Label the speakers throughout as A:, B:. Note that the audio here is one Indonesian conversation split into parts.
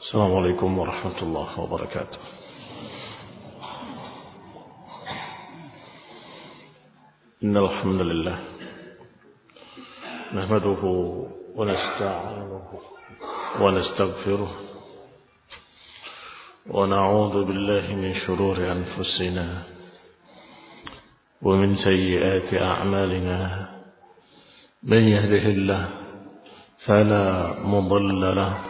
A: السلام عليكم ورحمة الله وبركاته. إن الحمد لله نحمده ونستعينه ونستغفره ونعوذ بالله من شرور أنفسنا ومن سيئات أعمالنا. من يهده الله فلا مضل له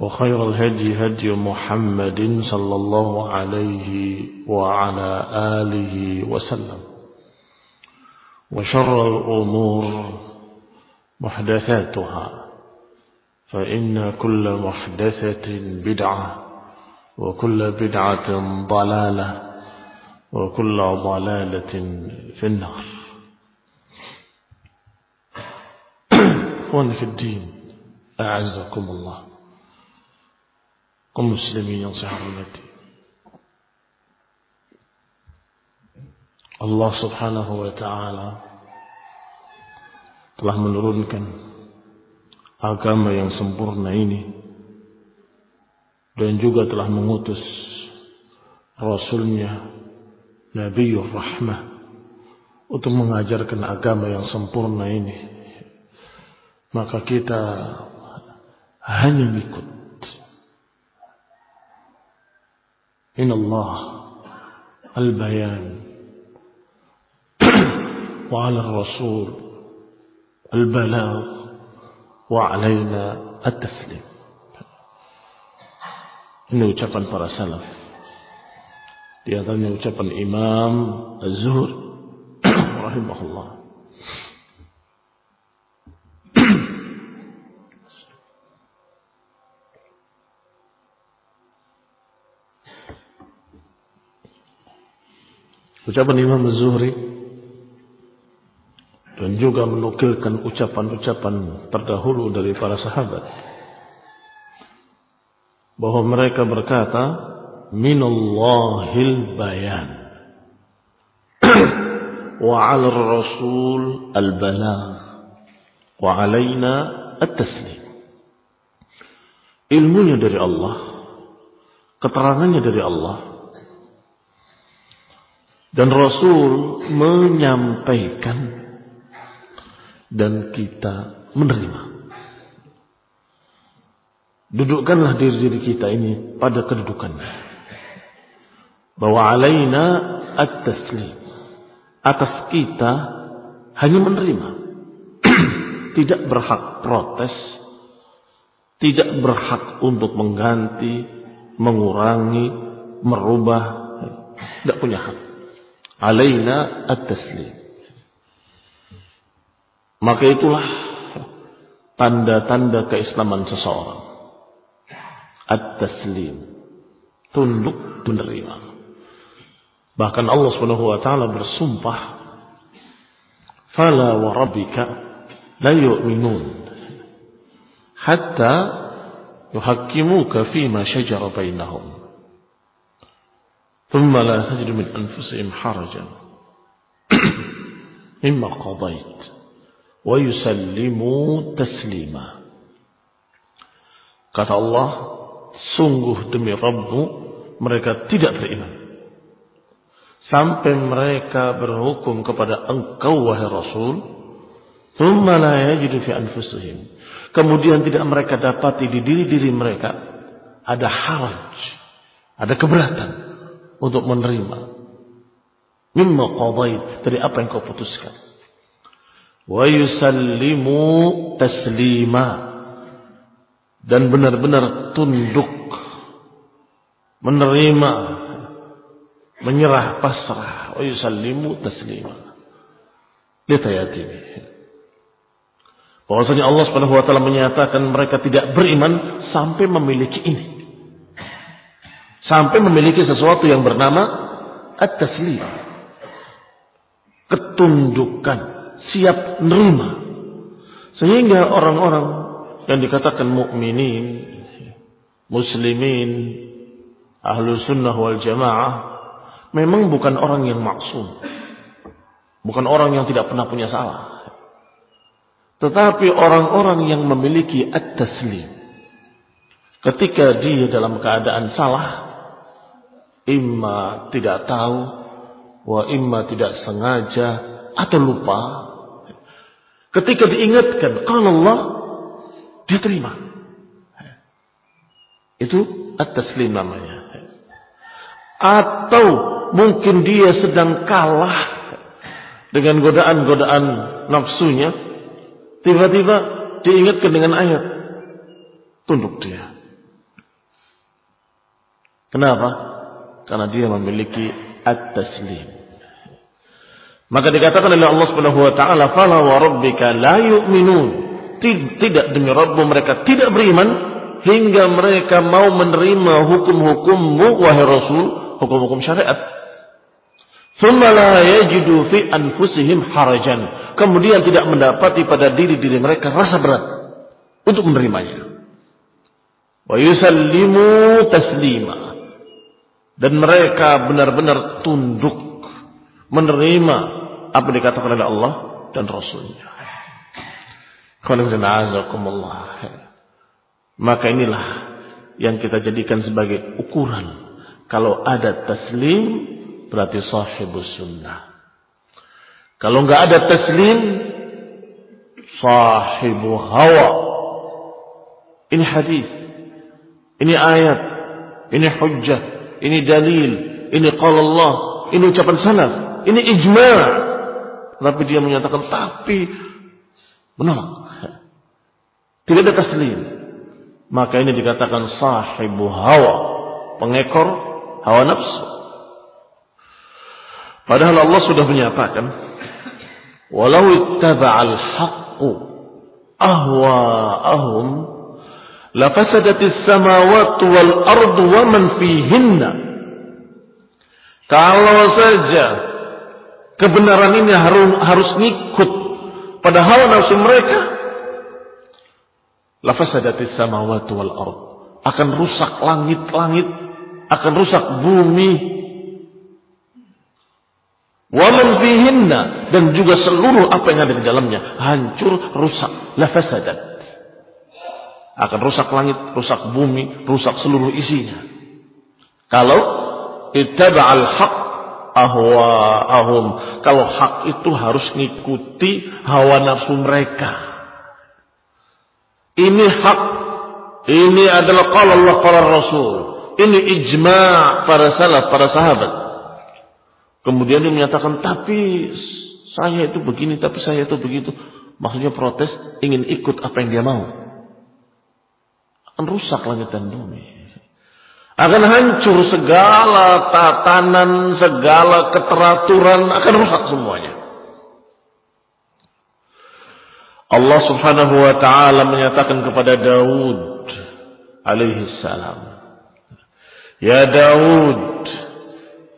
A: وخير الهدي هدي محمد صلى الله عليه وعلى آله وسلم. وشر الأمور محدثاتها فإن كل محدثة بدعة وكل بدعة ضلالة وكل ضلالة في النار. إخواني في الدين أعزكم الله. Kaum muslimin yang saya hormati. Allah Subhanahu wa taala telah menurunkan agama yang sempurna ini dan juga telah mengutus rasulnya Nabiur Rahmah untuk mengajarkan agama yang sempurna ini maka kita hanya ikut إن الله البيان وعلى الرسول البلاغ وعلينا التسليم ini ucapan para salaf di antaranya ucapan Imam Az-Zuhri rahimahullah Ucapan Imam Az-Zuhri dan juga menukilkan ucapan-ucapan terdahulu dari para sahabat bahwa mereka berkata minallahil bayan wa 'ala rasul al-balagh wa 'alaina at-taslim. Ilmunya dari Allah keterangannya dari Allah dan Rasul menyampaikan dan kita menerima. Dudukkanlah diri diri kita ini pada kedudukannya. Bahwa alaina at-taslim. Atas kita hanya menerima. tidak berhak protes. Tidak berhak untuk mengganti, mengurangi, merubah. Tidak punya hak. Alaina at-taslim. Maka itulah tanda-tanda keislaman seseorang. At-taslim. Tunduk menerima. Bahkan Allah Subhanahu wa taala bersumpah, "Fala wa rabbika la yu'minun hatta yuhakkimuka fima shajara bainahum." ثم لا تجد من أنفسهم حرجا مما قضيت ويسلموا تسليما kata Allah sungguh demi Rabbu mereka tidak beriman sampai mereka berhukum kepada engkau wahai Rasul thumma la yajidu fi anfusihim kemudian tidak mereka dapati di diri-diri mereka ada haraj ada keberatan untuk menerima. Mimma qadait dari apa yang kau putuskan. Wa yusallimu taslima. Dan benar-benar tunduk. Menerima. Menyerah pasrah. Wa yusallimu taslima. Lihat ayat ini. Bahwasanya Allah Subhanahu wa taala menyatakan mereka tidak beriman sampai memiliki ini Sampai memiliki sesuatu yang bernama at-taslim. Ketundukan, siap nerima. Sehingga orang-orang yang dikatakan mukminin, muslimin, ahlu sunnah wal jamaah, memang bukan orang yang maksum. Bukan orang yang tidak pernah punya salah. Tetapi orang-orang yang memiliki at-taslim. Ketika dia dalam keadaan salah, imma tidak tahu, wa imma tidak sengaja atau lupa. Ketika diingatkan kalau Allah, dia terima. Itu at-taslim namanya. Atau mungkin dia sedang kalah dengan godaan-godaan nafsunya, tiba-tiba diingatkan dengan ayat, tunduk dia. Kenapa? Karena dia memiliki at-taslim. Maka dikatakan oleh Allah Subhanahu wa taala, "Fala wa rabbika la yu'minun." Tidak demi Rabb mereka tidak beriman hingga mereka mau menerima hukum-hukummu wahai Rasul, hukum-hukum syariat. Thumma la yajidu fi anfusihim harajan. Kemudian tidak mendapati pada diri-diri mereka rasa berat untuk menerimanya. Wa yusallimu taslima dan mereka benar-benar tunduk menerima apa yang dikatakan oleh Allah dan Rasulnya. Maka inilah yang kita jadikan sebagai ukuran. Kalau ada taslim berarti sahibus sunnah. Kalau nggak ada taslim sahibu hawa. Ini hadis, ini ayat, ini hujjah, ini dalil, ini qala Allah, ini ucapan salaf, ini ijma'. Tapi dia menyatakan tapi menolak. Tidak ada taslim. Maka ini dikatakan sahibu hawa, pengekor hawa nafsu. Padahal Allah sudah menyatakan, walau ittaba'al haqqu ahwa'ahum lafasadatis samawati wal ardu wa man fihinna. Kalau saja kebenaran ini harus harus ngikut pada hawa nafsu mereka, lafasadatis samawati wal ardu akan rusak langit-langit, akan rusak bumi. Waman fihinna dan juga seluruh apa yang ada di dalamnya hancur, rusak, lafasadat akan rusak langit, rusak bumi, rusak seluruh isinya. Kalau ittaba'al haq ahwa'ahum. Kalau hak itu harus ngikuti hawa nafsu mereka. Ini hak. Ini adalah qala Allah qala Rasul. Ini ijma' para salaf, para sahabat. Kemudian dia menyatakan, tapi saya itu begini, tapi saya itu begitu. Maksudnya protes, ingin ikut apa yang dia mau akan rusak langit dan bumi. Akan hancur segala tatanan, segala keteraturan akan rusak semuanya. Allah Subhanahu wa taala menyatakan kepada Daud alaihi salam Ya Daud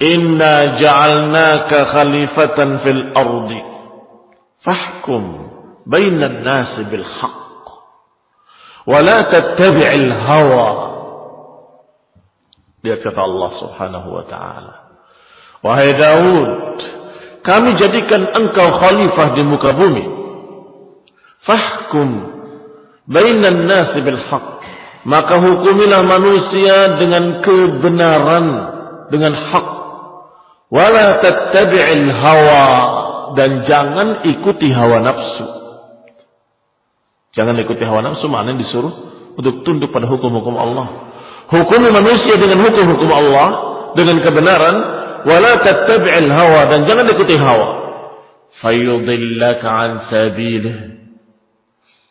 A: inna ja'alnaka khalifatan fil ardi fahkum bainan nas bil haqq wa la tattabi'il hawa. Lihat kata Allah Subhanahu wa taala Wahai Daud kami jadikan engkau khalifah di muka bumi. Fahkum bainan nas bil haqq. Maka hukumilah manusia dengan kebenaran dengan hak. Wala tattabi'il hawa. Dan jangan ikuti hawa nafsu jangan ikuti hawa nafsu maknanya disuruh untuk tunduk pada hukum-hukum Allah. Hukumi manusia dengan hukum-hukum Allah dengan kebenaran wala tattabi'il hawa dan jangan ikuti hawa. Fayudillaka an sabilih.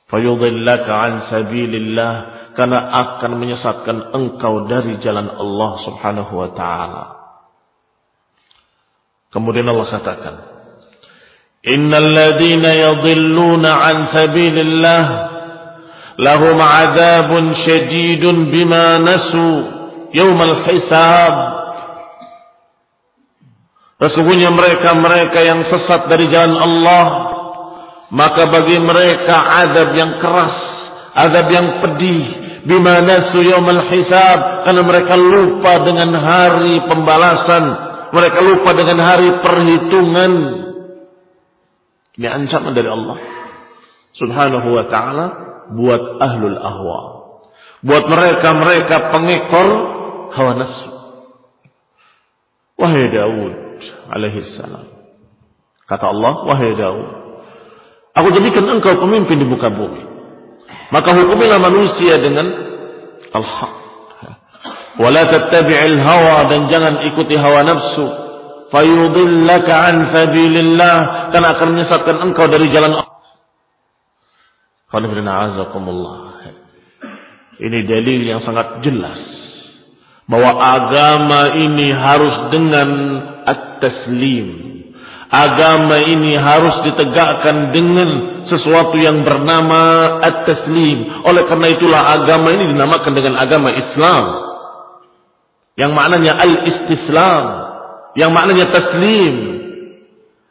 A: Fayudillaka an sabilillah. Karena akan menyesatkan engkau dari jalan Allah Subhanahu wa taala. Kemudian Allah katakan, "Innal ladzina yadhilluna an sabilillah lahum 'adzabun syadidun bima nasu yaumal hisab." Sesungguhnya mereka-mereka yang sesat dari jalan Allah, maka bagi mereka azab yang keras, azab yang pedih bima nasu yaumal hisab karena mereka lupa dengan hari pembalasan mereka lupa dengan hari perhitungan ini ancaman dari Allah subhanahu wa ta'ala buat ahlul ahwa buat mereka-mereka pengekor hawa nafsu wahai Daud alaihi salam kata Allah wahai Daud aku jadikan engkau pemimpin di muka bumi maka hukumilah manusia dengan al-haq. Wala tattabi'il hawa dan jangan ikuti hawa nafsu. Fayudillaka an sabilillah. Karena akan menyesatkan engkau dari jalan Allah. Ini dalil yang sangat jelas. Bahwa agama ini harus dengan at-taslim Agama ini harus ditegakkan dengan sesuatu yang bernama at-taslim. Oleh karena itulah agama ini dinamakan dengan agama Islam. Yang maknanya al-istislam. Yang maknanya taslim.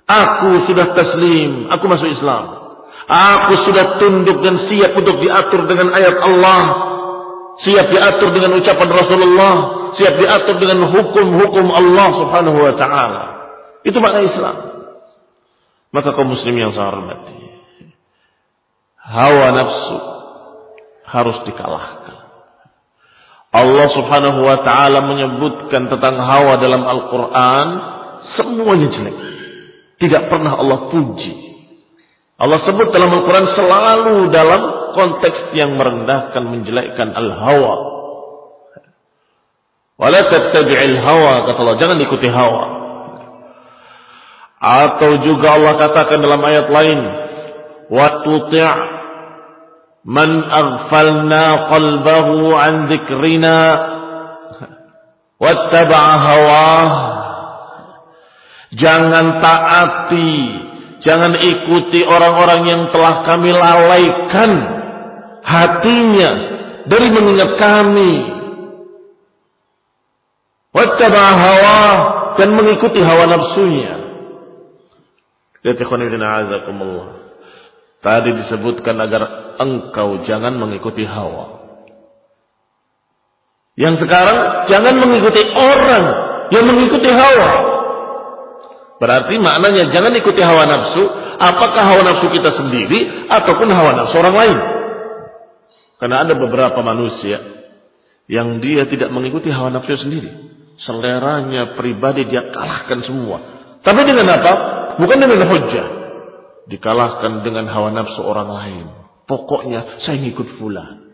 A: Aku sudah taslim. Aku masuk Islam. Aku sudah tunduk dan siap untuk diatur dengan ayat Allah. Siap diatur dengan ucapan Rasulullah. Siap diatur dengan hukum-hukum Allah subhanahu wa ta'ala. Itu makna Islam. Maka kaum muslim yang saya hormati. Hawa nafsu harus dikalahkan. Allah subhanahu wa ta'ala menyebutkan tentang hawa dalam Al-Quran. Semuanya jelek. Tidak pernah Allah puji. Allah sebut dalam Al-Quran selalu dalam konteks yang merendahkan, menjelekkan al-hawa. Wala hawa, kata Allah. Jangan ikuti hawa. Atau juga Allah katakan dalam ayat lain, "Wa tuti' man aghfalna qalbahu an dzikrina wattaba'a hawah." Jangan taati, jangan ikuti orang-orang yang telah kami lalaikan hatinya dari mengingat kami. Wattaba'a hawah dan mengikuti hawa nafsunya. Lihat Tadi disebutkan agar engkau jangan mengikuti hawa. Yang sekarang jangan mengikuti orang yang mengikuti hawa. Berarti maknanya jangan ikuti hawa nafsu. Apakah hawa nafsu kita sendiri ataupun hawa nafsu orang lain. Karena ada beberapa manusia yang dia tidak mengikuti hawa nafsu sendiri. Seleranya pribadi dia kalahkan semua. Tapi dengan apa? Bukan dengan hujah. Dikalahkan dengan hawa nafsu orang lain. Pokoknya saya ngikut fulan.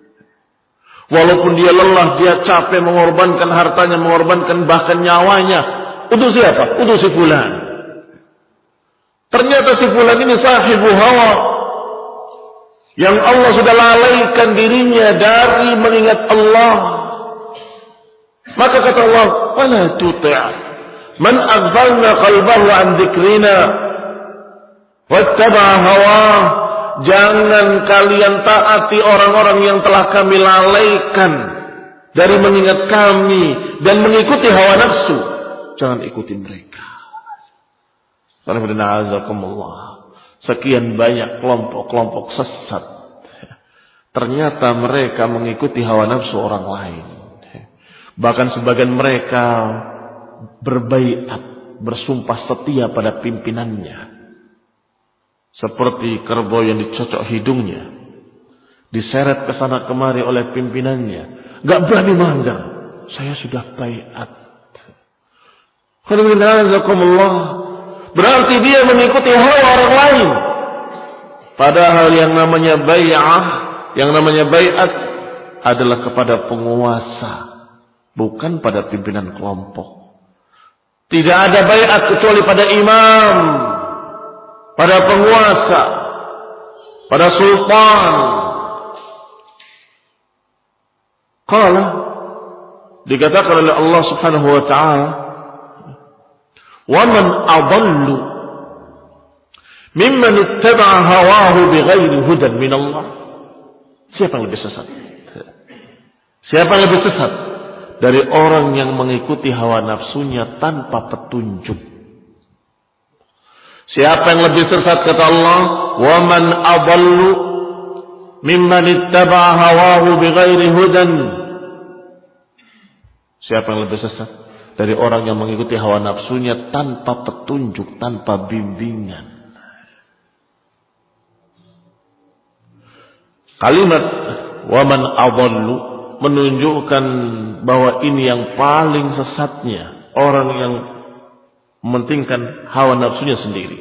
A: Walaupun dia lelah, dia capek mengorbankan hartanya, mengorbankan bahkan nyawanya. Untuk siapa? Untuk si fulan. Ternyata si fulan ini sahibu hawa. Yang Allah sudah lalaikan dirinya dari mengingat Allah. Maka kata Allah, "Wala tuti' Man aghfalna qalbahu an dzikrina wattaba'a hawah jangan kalian taati orang-orang yang telah kami lalaikan dari mengingat kami dan mengikuti hawa nafsu. Jangan ikuti mereka. Sekian banyak kelompok-kelompok sesat. Ternyata mereka mengikuti hawa nafsu orang lain. Bahkan sebagian mereka berbaikat, bersumpah setia pada pimpinannya. Seperti kerbau yang dicocok hidungnya. Diseret ke sana kemari oleh pimpinannya. Gak berani melanggar. Saya sudah baikat. Berarti dia mengikuti hawa orang lain. Padahal yang namanya bay'ah, yang namanya baikat adalah kepada penguasa, bukan pada pimpinan kelompok. Tidak ada bayat kecuali pada imam, pada penguasa, pada sultan. Qala dikatakan oleh Allah Subhanahu wa taala, "Wa man adallu mimman ittaba'a hawahu bighairi hudan min Allah." Siapa yang lebih sesat? Siapa yang lebih sesat dari orang yang mengikuti hawa nafsunya tanpa petunjuk? Siapa yang lebih sesat kata Allah wa man adallu mimman ittaba'a hawahu bighairi hudan. Siapa yang lebih sesat? Dari orang yang mengikuti hawa nafsunya tanpa petunjuk, tanpa bimbingan. Kalimat waman adallu menunjukkan bahwa ini yang paling sesatnya. Orang yang mementingkan hawa nafsunya sendiri.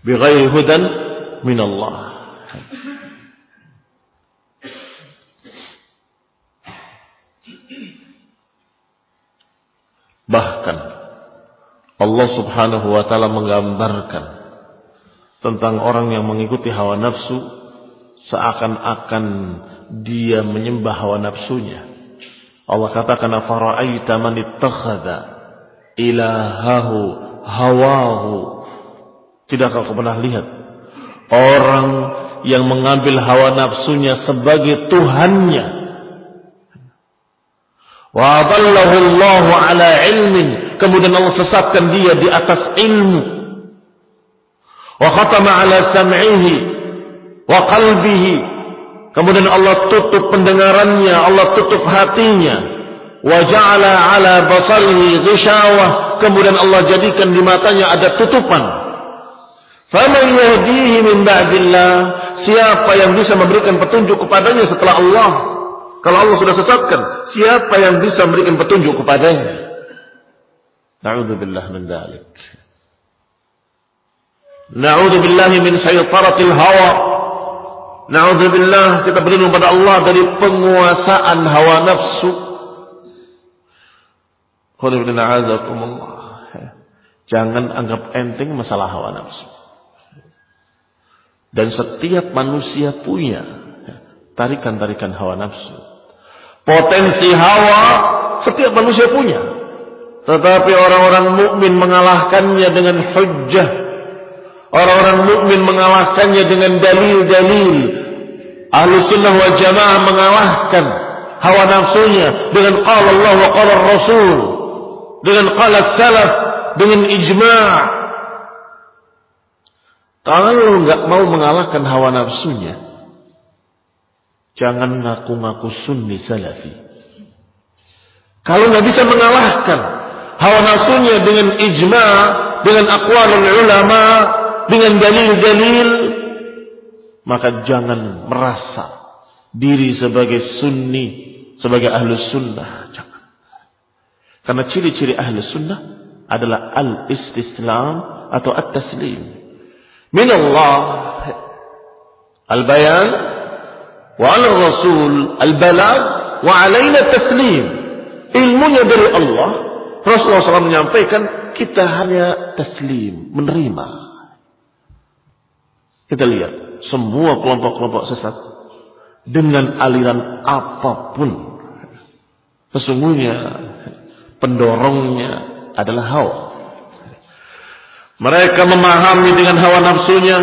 A: Bighairi hudan minallah. Bahkan Allah subhanahu wa ta'ala menggambarkan tentang orang yang mengikuti hawa nafsu seakan-akan dia menyembah hawa nafsunya. Allah katakan afara'aita man ittakhadha ilahahu hawahu. Tidakkah kau pernah lihat orang yang mengambil hawa nafsunya sebagai tuhannya? Wa Allahu ala ilmin. Kemudian Allah sesatkan dia di atas ilmu. Wa khatama ala sam'ihi wa qalbihi. Kemudian Allah tutup pendengarannya, Allah tutup hatinya. Wa ja'ala ala basarihi ghishawah. Kemudian Allah jadikan di matanya ada tutupan. Faman yahdihi min ba'dillah. Siapa yang bisa memberikan petunjuk kepadanya setelah Allah? Kalau Allah sudah sesatkan, siapa yang bisa memberikan petunjuk kepadanya? Na'udzubillah min dalik. Na'udzubillah min syaitaratil hawa. Na'udzubillah kita berlindung pada Allah dari penguasaan hawa nafsu. Jangan anggap enteng masalah hawa nafsu. Dan setiap manusia punya tarikan-tarikan hawa nafsu. Potensi hawa setiap manusia punya. Tetapi orang-orang mukmin mengalahkannya dengan hujjah. Orang-orang mukmin mengalahkannya dengan dalil-dalil. Ahlu sunnah wal jamaah mengalahkan hawa nafsunya dengan qala Allah wa qala Rasul. Dengan qala salaf. Dengan ijma' Kalau nggak mau mengalahkan hawa nafsunya, Jangan ngaku-ngaku sunni salafi. Kalau nggak bisa mengalahkan hawa nafsunya dengan ijma, dengan aqwal ulama, dengan dalil-dalil, maka jangan merasa diri sebagai sunni, sebagai ahlu sunnah. Karena ciri-ciri ahli sunnah adalah al-istislam atau at-taslim. Min Allah al-bayan wa al rasul al-balag wa alaina taslim. Ilmunya dari Allah. Rasulullah SAW menyampaikan kita hanya taslim, menerima. Kita lihat semua kelompok-kelompok sesat dengan aliran apa pun. Sesungguhnya pendorongnya adalah hawa mereka memahami dengan hawa nafsunya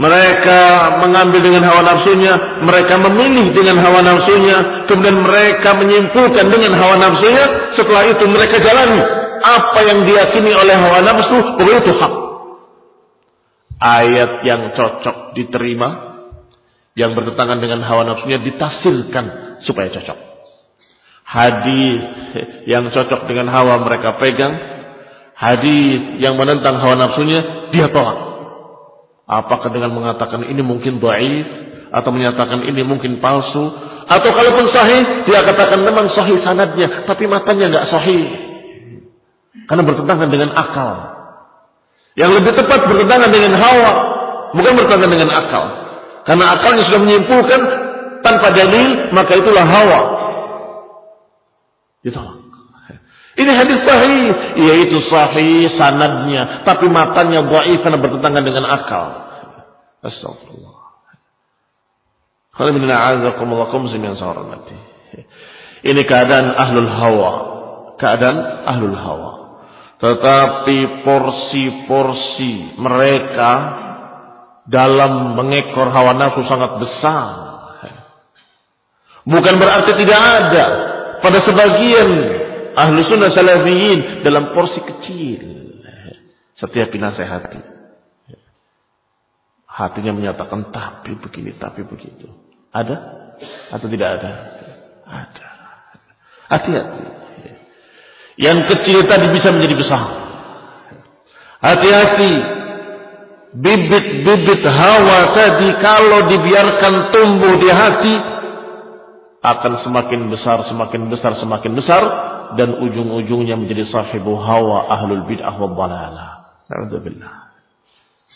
A: Mereka mengambil dengan hawa nafsunya, mereka memilih dengan hawa nafsunya, kemudian mereka menyimpulkan dengan hawa nafsunya, setelah itu mereka jalani apa yang diyakini oleh hawa nafsu, pokoknya itu hak. Ayat yang cocok diterima, yang bertentangan dengan hawa nafsunya ditafsirkan supaya cocok. Hadis yang cocok dengan hawa mereka pegang, hadis yang menentang hawa nafsunya dia tolak. Apakah dengan mengatakan ini mungkin dhaif atau menyatakan ini mungkin palsu atau kalaupun sahih dia katakan memang sahih sanadnya tapi matanya nggak sahih karena bertentangan dengan akal. Yang lebih tepat bertentangan dengan hawa, bukan bertentangan dengan akal. Karena akalnya sudah menyimpulkan tanpa dalil, maka itulah hawa. Ditolak. Ini hadis sahih, yaitu sahih sanadnya, tapi matanya dhaif karena bertentangan dengan akal. Astagfirullah. Ini keadaan ahlul hawa. Keadaan ahlul hawa. Tetapi porsi-porsi mereka dalam mengekor hawa nafsu sangat besar. Bukan berarti tidak ada pada sebagian ahlu sunnah salafiyin dalam porsi kecil. Setiap dinasehati. Hatinya menyatakan tapi begini, tapi begitu. Ada? Atau tidak ada? Ada. Hati-hati. Yang kecil tadi bisa menjadi besar. Hati-hati. Bibit-bibit hawa tadi kalau dibiarkan tumbuh di hati akan semakin besar, semakin besar, semakin besar dan ujung-ujungnya menjadi sahibu hawa ahlul bid'ah wa dhalalah.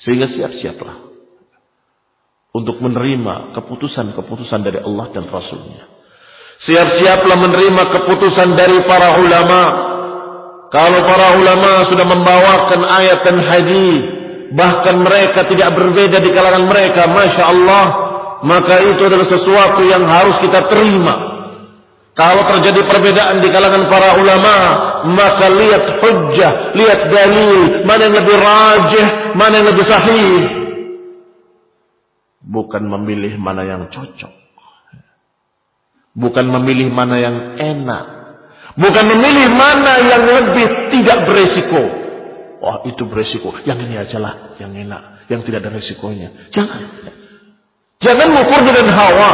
A: Sehingga siap-siaplah untuk menerima keputusan-keputusan dari Allah dan Rasulnya. Siap-siaplah menerima keputusan dari para ulama. Kalau para ulama sudah membawakan ayat dan hadis, bahkan mereka tidak berbeda di kalangan mereka, masya Allah, maka itu adalah sesuatu yang harus kita terima. Kalau terjadi perbedaan di kalangan para ulama, maka lihat hujjah, lihat dalil, mana yang lebih rajih, mana yang lebih sahih. Bukan memilih mana yang cocok. Bukan memilih mana yang enak. Bukan memilih mana yang lebih tidak beresiko. Wah itu beresiko. Yang ini ajalah yang enak. Yang tidak ada resikonya. Jangan. Jangan ngukur dengan hawa.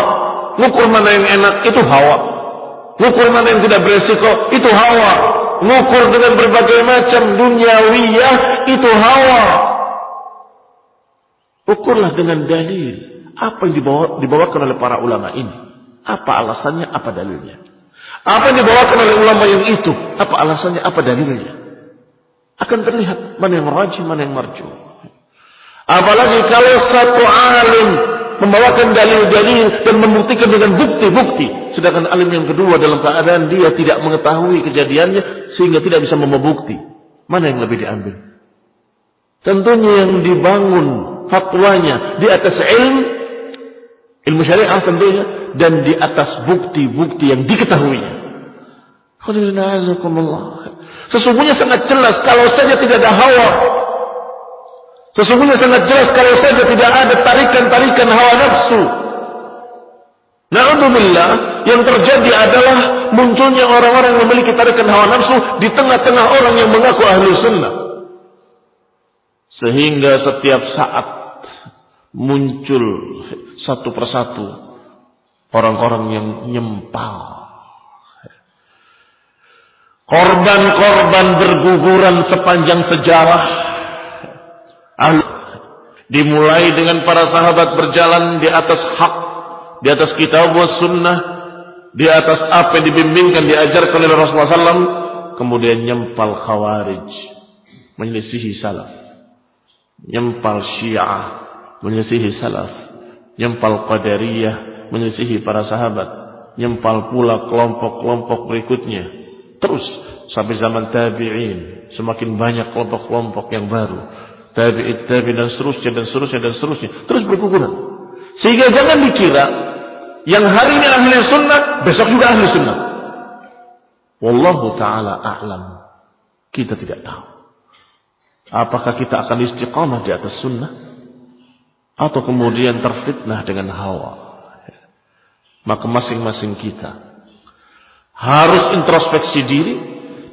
A: Ngukur mana yang enak itu hawa. Ngukur mana yang tidak beresiko, itu hawa. Ngukur dengan berbagai macam duniawiyah, itu hawa. Ukurlah dengan dalil. Apa yang dibawa, dibawakan oleh para ulama ini? Apa alasannya, apa dalilnya? Apa yang dibawakan oleh ulama yang itu? Apa alasannya, apa dalilnya? Akan terlihat mana yang rajin, mana yang marju. Apalagi kalau satu alim membawakan dalil-dalil dan membuktikan dengan bukti-bukti. Sedangkan alim yang kedua dalam keadaan dia tidak mengetahui kejadiannya sehingga tidak bisa membukti. Mana yang lebih diambil? Tentunya yang dibangun fatwanya di atas ilmu, ilmu syariah tentunya, dan di atas bukti-bukti yang diketahuinya. Sesungguhnya sangat jelas kalau saja tidak ada hawa Sesungguhnya sangat jelas kalau saja tidak ada tarikan-tarikan hawa nafsu. Na'udzubillah, yang terjadi adalah munculnya orang-orang yang memiliki tarikan hawa nafsu di tengah-tengah orang yang mengaku ahli sunnah. Sehingga setiap saat muncul satu persatu orang-orang yang nyempal. Korban-korban berguguran sepanjang sejarah dimulai dengan para sahabat berjalan di atas hak, di atas kitab wa sunnah, di atas apa yang dibimbingkan, diajarkan oleh Rasulullah SAW, kemudian nyempal khawarij, menyelisihi salaf, nyempal syiah, menyelisihi salaf, nyempal qadariyah, menyelisihi para sahabat, nyempal pula kelompok-kelompok berikutnya, terus sampai zaman tabi'in, semakin banyak kelompok-kelompok yang baru tabi'it tabi dan seterusnya dan seterusnya dan seterusnya. Terus berguguran. Sehingga jangan dikira yang hari ini ahli sunnah besok juga ahli sunnah. Wallahu taala a'lam. Kita tidak tahu. Apakah kita akan istiqamah di atas sunnah? Atau kemudian terfitnah dengan hawa. Maka masing-masing kita harus introspeksi diri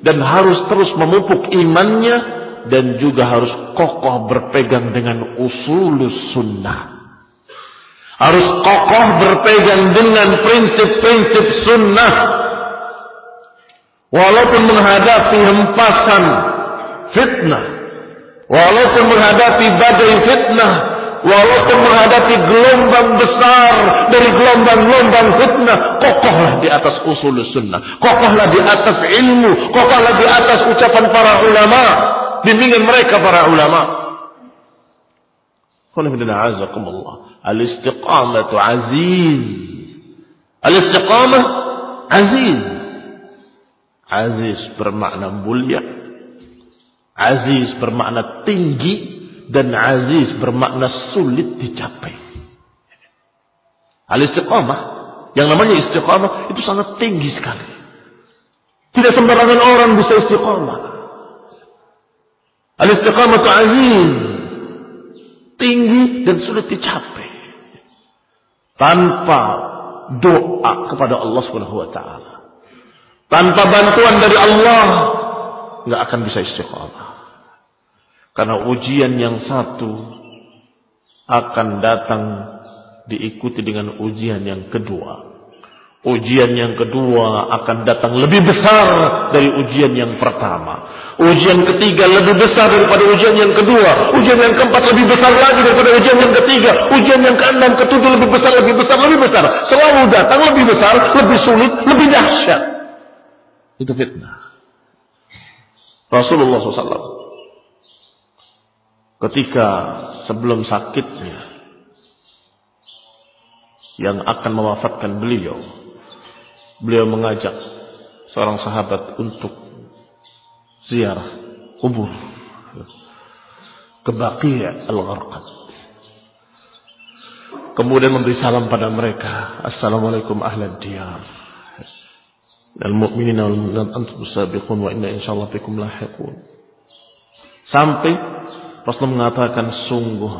A: dan harus terus memupuk imannya dan juga harus kokoh berpegang dengan usul sunnah. Harus kokoh berpegang dengan prinsip-prinsip sunnah. Walaupun menghadapi hempasan fitnah. Walaupun menghadapi badai fitnah walaupun menghadapi gelombang besar dari gelombang-gelombang fitnah, kokohlah di atas usul sunnah, kokohlah di atas ilmu, kokohlah di atas ucapan para ulama, bimbingan mereka para ulama. Al-istiqamah aziz. Al-istiqamah aziz. Aziz bermakna mulia. Aziz bermakna tinggi dan aziz bermakna sulit dicapai. Al istiqamah, yang namanya istiqamah itu sangat tinggi sekali. Tidak sembarangan orang bisa istiqamah. Al istiqamah itu aziz, tinggi dan sulit dicapai. Tanpa doa kepada Allah Subhanahu wa taala. Tanpa bantuan dari Allah nggak akan bisa istiqamah. Karena ujian yang satu akan datang diikuti dengan ujian yang kedua. Ujian yang kedua akan datang lebih besar dari ujian yang pertama. Ujian ketiga lebih besar daripada ujian yang kedua. Ujian yang keempat lebih besar lagi daripada ujian yang ketiga. Ujian yang keenam, ketujuh lebih besar, lebih besar, lebih besar. Selalu datang lebih besar, lebih sulit, lebih dahsyat. Itu fitnah. Rasulullah SAW ketika sebelum sakitnya yang akan mewafatkan beliau beliau mengajak seorang sahabat untuk ziarah kubur. Ke al-Gharqad. Kemudian memberi salam pada mereka. Assalamualaikum ahlan diyar. Dan mu'minina wal mu'minat antum sabiqun wa inna insyaallah bikum lahiqun. Sampai Rasulullah mengatakan sungguh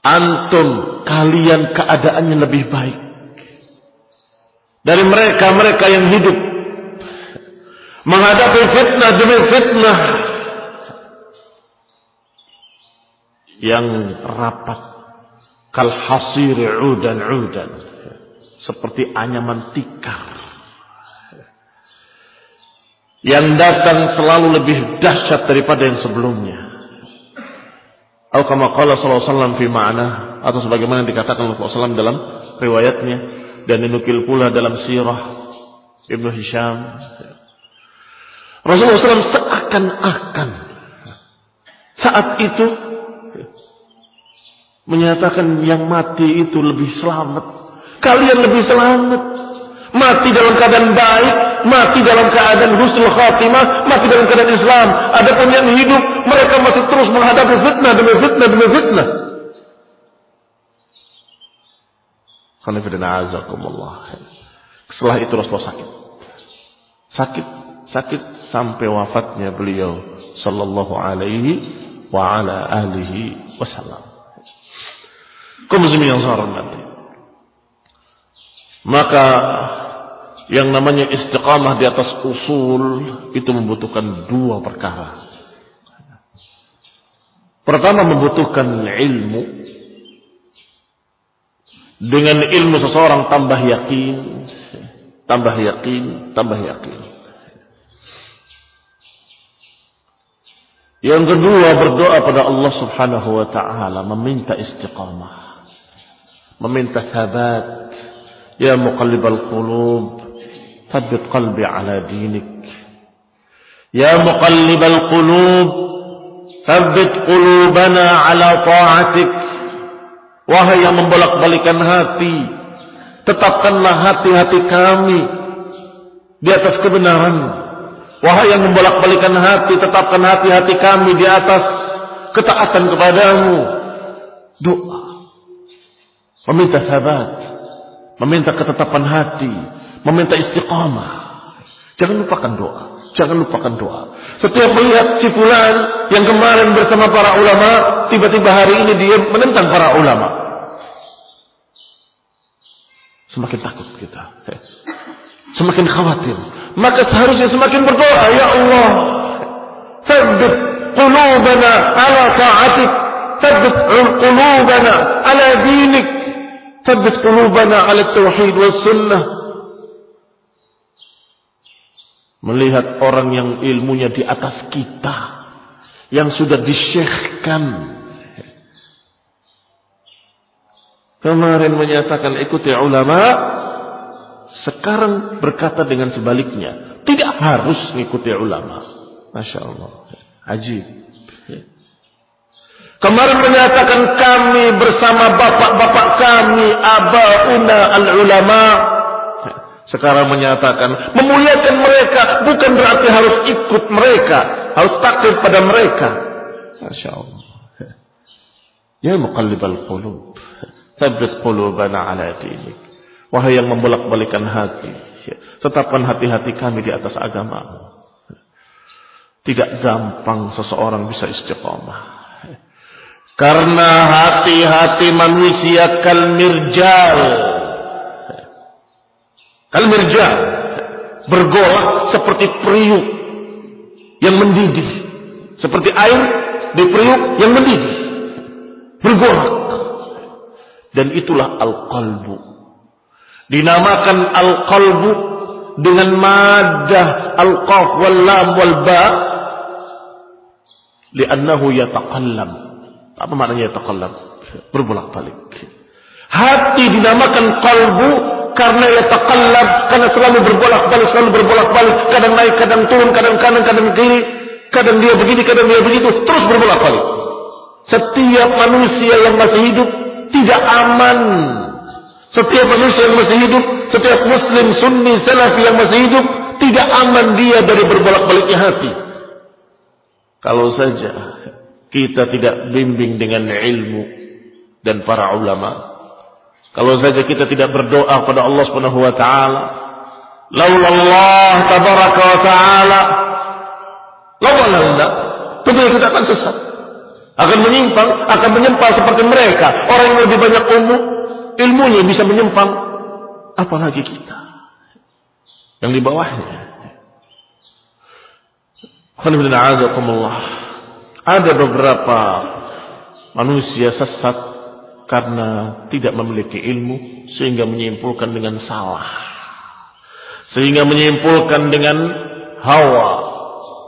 A: antum kalian keadaannya lebih baik dari mereka-mereka yang hidup. Menghadapi fitnah demi fitnah. Yang rapat. Kal hasiri udan udan. Seperti anyaman tikar. Yang datang selalu lebih dahsyat daripada yang sebelumnya. Atau kama qala sallallahu alaihi wasallam fi ma'na atau sebagaimana dikatakan Rasulullah dalam riwayatnya dan dinukil pula dalam sirah Ibnu Hisham. Rasulullah SAW seakan-akan saat itu menyatakan yang mati itu lebih selamat. Kalian lebih selamat mati dalam keadaan baik, mati dalam keadaan husnul khatimah, mati dalam keadaan Islam. Adapun yang hidup, mereka masih terus menghadapi fitnah demi fitnah demi fitnah. Setelah itu Rasulullah sakit. Sakit, sakit sampai wafatnya beliau sallallahu alaihi wa ala alihi wasallam. Kaum yang hormati. Maka yang namanya istiqamah di atas usul itu membutuhkan dua perkara. Pertama membutuhkan ilmu. Dengan ilmu seseorang tambah yakin, tambah yakin, tambah yakin. Yang kedua berdoa pada Allah Subhanahu wa taala meminta istiqamah. Meminta sabat. Ya muqallibal qulub, tsabbit qalbi ala dinik. Ya muqallibal qulub, tsabbit qulubana ala ta'atik wahai yang membolak-balikan hati tetapkanlah hati-hati kami di atas kebenaran wahai yang membolak-balikan hati tetapkan hati-hati kami di atas ketaatan kepadamu doa meminta sahabat meminta ketetapan hati meminta istiqamah. Jangan lupakan doa. Jangan lupakan doa. Setiap melihat si fulan yang kemarin bersama para ulama, tiba-tiba hari ini dia menentang para ulama. Semakin takut kita. Semakin khawatir. Maka seharusnya semakin berdoa. Ya Allah. Thabit qulubana ala ta'atik. Thabit qulubana ala dinik. Thabit qulubana ala tauhid wa sunnah. Melihat orang yang ilmunya di atas kita. Yang sudah disyekhkan. Kemarin menyatakan ikuti ulama sekarang berkata dengan sebaliknya tidak harus mengikuti ulama Masya Allah ajib kemarin menyatakan kami bersama bapak-bapak kami abauna al-ulama sekarang menyatakan memuliakan mereka bukan berarti harus ikut mereka, harus takut pada mereka. Masya Allah. Ya muqallibal qulub. Thabbit qulubana ala dinik. Wahai yang membolak-balikan hati. Tetapkan hati-hati kami di atas agama. Tidak gampang seseorang bisa istiqamah. Karena hati-hati manusia kal mirjal Al-mirja bergolak seperti periuk yang mendidih. Seperti air di periuk yang mendidih. Bergolak. Dan itulah al-qalbu. Dinamakan al-qalbu dengan madah al-qaf wal lam wal ba li'annahu yataqallam. Apa maknanya yataqallam? Berbolak-balik. Hati dinamakan qalbu karena ya takallab karena selalu berbolak-balik selalu berbolak-balik kadang naik kadang turun kadang kanan kadang kiri kadang dia begini kadang dia begitu terus berbolak-balik setiap manusia yang masih hidup tidak aman setiap manusia yang masih hidup setiap muslim sunni salafi yang masih hidup tidak aman dia dari berbolak-baliknya hati kalau saja kita tidak bimbing dengan ilmu dan para ulama kalau saja kita tidak berdoa kepada Allah Subhanahu wa taala, laulallah tabaraka wa taala, tentu kita akan sesat. Akan menyimpang, akan menyimpang seperti mereka. Orang yang lebih banyak ilmu, ilmunya bisa menyimpang. Apalagi kita. Yang di bawahnya. Ada beberapa manusia sesat karena tidak memiliki ilmu sehingga menyimpulkan dengan salah sehingga menyimpulkan dengan hawa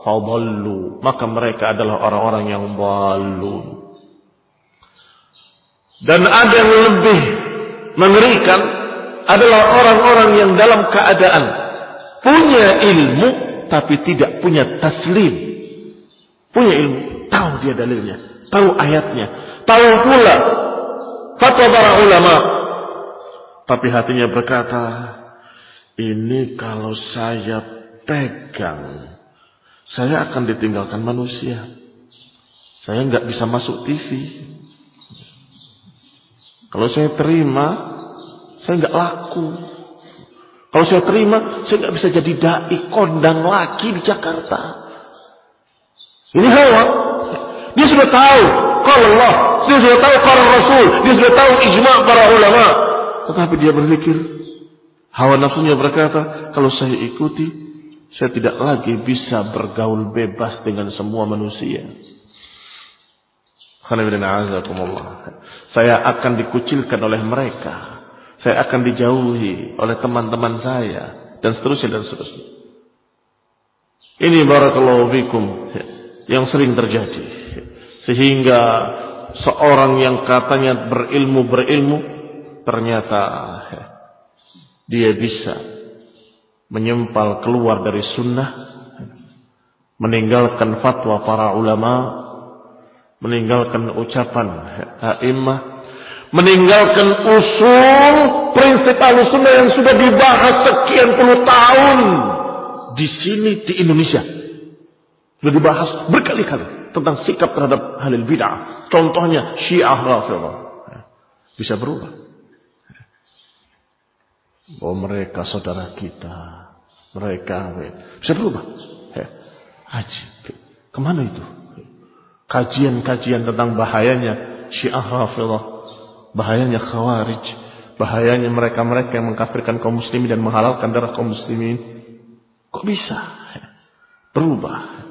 A: fadallu maka mereka adalah orang-orang yang balun. Dan ada yang lebih mengerikan adalah orang-orang yang dalam keadaan punya ilmu tapi tidak punya taslim. Punya ilmu. Tahu dia dalilnya. Tahu ayatnya. Tahu pula fatwa para ulama. Tapi hatinya berkata, ini kalau saya pegang, saya akan ditinggalkan manusia. Saya nggak bisa masuk TV. Kalau saya terima, saya nggak laku. Kalau saya terima, saya nggak bisa jadi dai kondang lagi di Jakarta. Ini hawa. Dia sudah tahu kalau Allah, dia sudah tahu para Rasul, dia sudah tahu ijma' para ulama. Tetapi dia berpikir, hawa nafsunya berkata, kalau saya ikuti, saya tidak lagi bisa bergaul bebas dengan semua manusia. Saya akan dikucilkan oleh mereka. Saya akan dijauhi oleh teman-teman saya. Dan seterusnya dan seterusnya. Ini barakallahu fikum yang sering terjadi. Sehingga seorang yang katanya berilmu-berilmu ternyata dia bisa menyempal keluar dari sunnah meninggalkan fatwa para ulama meninggalkan ucapan a'immah meninggalkan usul prinsip al-sunnah yang sudah dibahas sekian puluh tahun di sini di Indonesia sudah dibahas berkali-kali tentang sikap terhadap halil bid'ah. Contohnya Syiah Rafidah. Bisa berubah. Oh mereka saudara kita. Mereka bisa berubah. Haji. Ke mana itu? Kajian-kajian tentang bahayanya Syiah Rafidah, bahayanya Khawarij, bahayanya mereka-mereka yang mengkafirkan kaum muslimin dan menghalalkan darah kaum muslimin. Kok bisa? Berubah.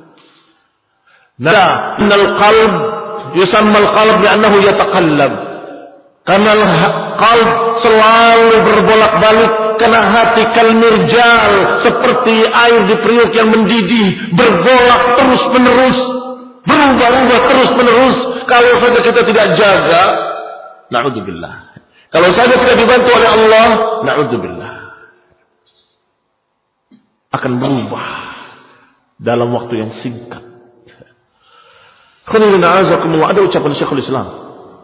A: Nah, innal qalb yusamma al-qalb li'annahu yataqallab. Karena qalb selalu berbolak-balik karena hati kalmirjal seperti air di periuk yang mendidih bergolak terus menerus berubah-ubah terus menerus kalau saja kita tidak jaga naudzubillah. Kalau saja tidak dibantu oleh Allah naudzubillah. Akan berubah dalam waktu yang singkat. Ada ucapan Syekhul Islam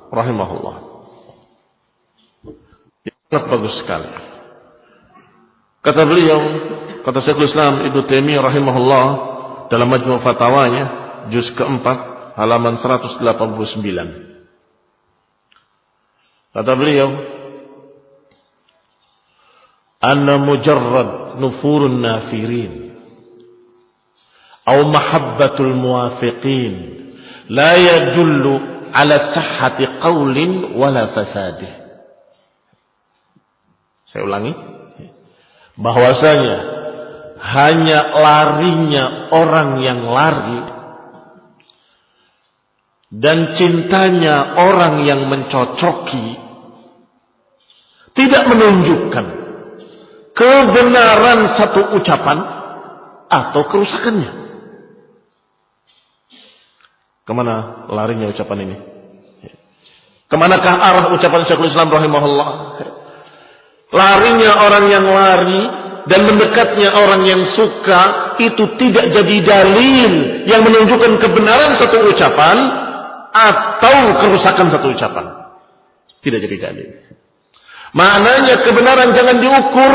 A: rahimahullah. Sangat bagus sekali Kata beliau, kata Syekhul Islam Ibnu Taimiyah rahimahullah dalam majmu' fatwanya juz keempat halaman 189. Kata beliau, "Anna mujarrad nufurun nafirin atau mahabbatul muwafiqin la yadullu ala sahhati qawlin wala fasadih." Saya ulangi bahwasanya hanya larinya orang yang lari dan cintanya orang yang mencocoki tidak menunjukkan kebenaran satu ucapan atau kerusakannya. Ke mana larinya ucapan ini? Ke manakah arah ucapan Syekhul Islam rahimahullah? Larinya orang yang lari dan mendekatnya orang yang suka itu tidak jadi dalil yang menunjukkan kebenaran satu ucapan atau kerusakan satu ucapan. Tidak jadi dalil. Maknanya kebenaran jangan diukur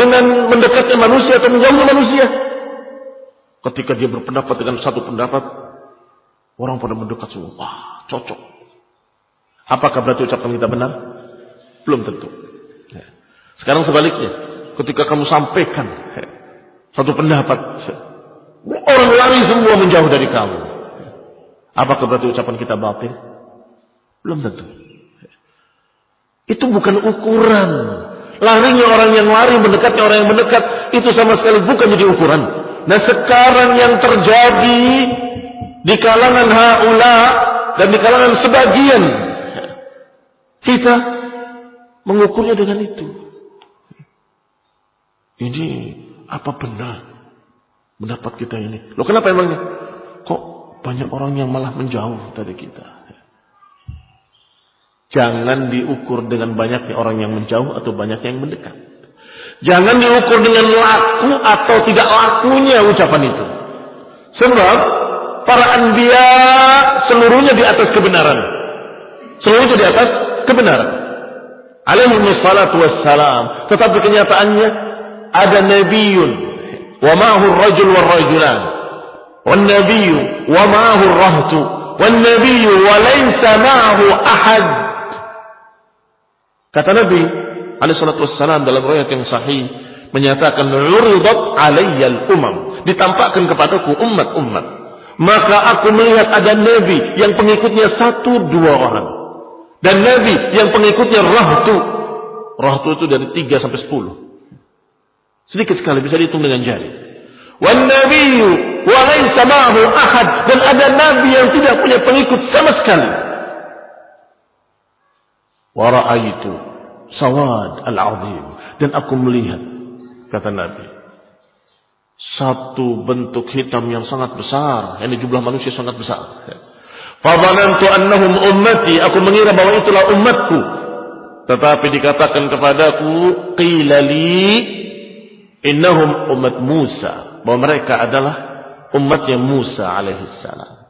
A: dengan mendekatnya manusia atau menjauhnya manusia. Ketika dia berpendapat dengan satu pendapat, orang pada mendekat semua. Wah, cocok. Apakah berarti ucapan kita benar? Belum tentu. Sekarang sebaliknya, ketika kamu sampaikan satu pendapat, orang lari semua menjauh dari kamu. Apakah berarti ucapan kita batil? Belum tentu. Itu bukan ukuran. Larinya orang yang lari, mendekatnya orang yang mendekat, itu sama sekali bukan jadi ukuran. Nah sekarang yang terjadi di kalangan haula dan di kalangan sebagian kita mengukurnya dengan itu. Ini apa benar mendapat kita ini? Loh kenapa emangnya? Kok banyak orang yang malah menjauh dari kita? Jangan diukur dengan banyaknya orang yang menjauh atau banyak yang mendekat. Jangan diukur dengan laku atau tidak lakunya ucapan itu. Sebab para anbiya seluruhnya di atas kebenaran. Seluruhnya di atas kebenaran. Alaihi salatu wassalam. Tetapi kenyataannya ada nabiun wa ma'ahu rajul wa rajulan wan nabiyyu wa ma'ahu rahtu wan nabiyyu wa laysa ma'ahu ahad kata Nabi alaihi salatu wassalam dalam riwayat yang sahih menyatakan uridat alayyal umam. Ditampakkan kepadaku umat-umat maka aku melihat ada nabi yang pengikutnya satu dua orang. Dan nabi yang pengikutnya rahtu. Rahtu itu dari tiga sampai sepuluh Sedikit sekali bisa dihitung dengan jari. Wan nabiyyu wa laysa ma'ahu dan ada nabi yang tidak punya pengikut sama sekali. Wa ra'aitu sawad al-'azim dan aku melihat kata Nabi satu bentuk hitam yang sangat besar. Ini jumlah manusia sangat besar. Annahum ummati. Aku mengira bahwa itulah umatku. Tetapi dikatakan kepadaku, qila li Innahum umat Musa. Bahwa mereka adalah umatnya Musa alaihissalam.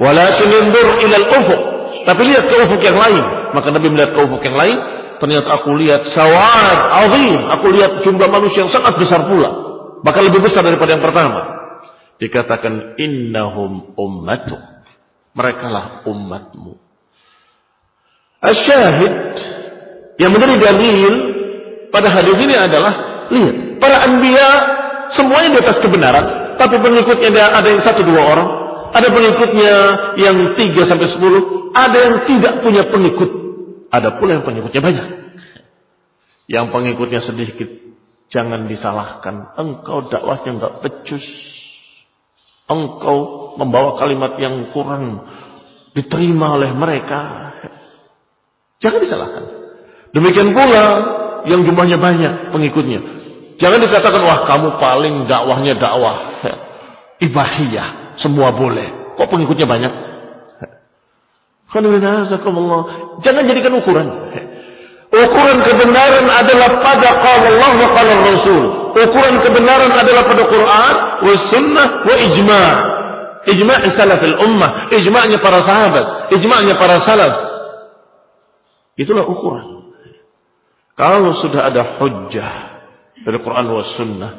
A: Walakin indur ilal ufuk. Tapi lihat ke ufuk yang lain. Maka Nabi melihat ke ufuk yang lain. Ternyata aku lihat sawad azim. Aku lihat jumlah manusia yang sangat besar pula. Bahkan lebih besar daripada yang pertama. Dikatakan innahum ummatu. Mereka lah umatmu. Asyahid yang menjadi dalil pada hadis ini adalah lihat Para anbiya semuanya di atas kebenaran. tapi pengikutnya ada yang satu dua orang, ada pengikutnya yang tiga sampai sepuluh, ada yang tidak punya pengikut, ada pula yang pengikutnya banyak. Yang pengikutnya sedikit, jangan disalahkan. Engkau dakwahnya enggak pecus. Engkau membawa kalimat yang kurang diterima oleh mereka. Jangan disalahkan. Demikian pula yang jumlahnya banyak pengikutnya. Jangan dikatakan wah kamu paling dakwahnya dakwah ibahiyah, semua boleh. Kok pengikutnya banyak? Jangan jadikan ukuran. Ukuran kebenaran adalah pada Allah wa qala Rasul. Ukuran kebenaran adalah pada Quran, wa sunnah, wa ijma'. Ijma' salafil ummah, ijma'nya para sahabat, ijma'nya para salaf. Itulah ukuran. Kalau sudah ada hujjah dari Quran wa sunnah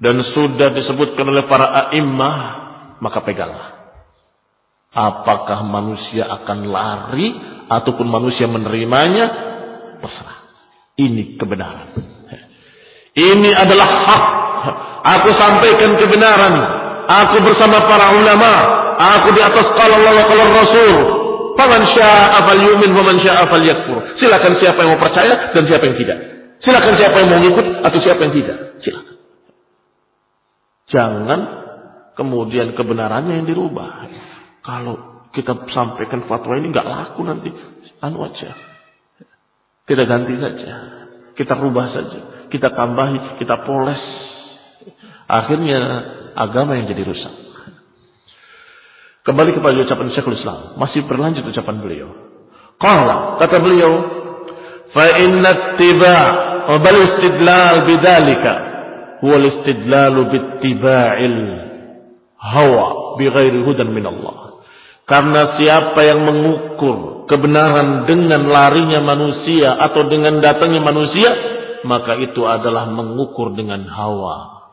A: dan sudah disebutkan oleh para a'immah, maka peganglah. Apakah manusia akan lari ataupun manusia menerimanya? Terserah. Ini kebenaran. Ini adalah hak. Aku sampaikan kebenaran. Aku bersama para ulama. Aku di atas kalau Allah kalau Rasul. Faman sya'a falyumin wa man sya'a falyakfur. Silakan siapa yang mau percaya dan siapa yang tidak. Silakan siapa yang mau ikut atau siapa yang tidak. Silakan. Jangan kemudian kebenarannya yang dirubah. Kalau kita sampaikan fatwa ini nggak laku nanti, anu aja. Kita ganti saja. Kita rubah saja. Kita tambahi, kita poles. Akhirnya agama yang jadi rusak. Kembali kepada ucapan Syekhul Islam. Masih berlanjut ucapan beliau. Qala, kata beliau, fa inna tiba bal istidlal bidzalika huwa al-istidlal bittiba'il hawa bighairi hudan min Allah. Karena siapa yang mengukur kebenaran dengan larinya manusia atau dengan datangnya manusia, maka itu adalah mengukur dengan hawa.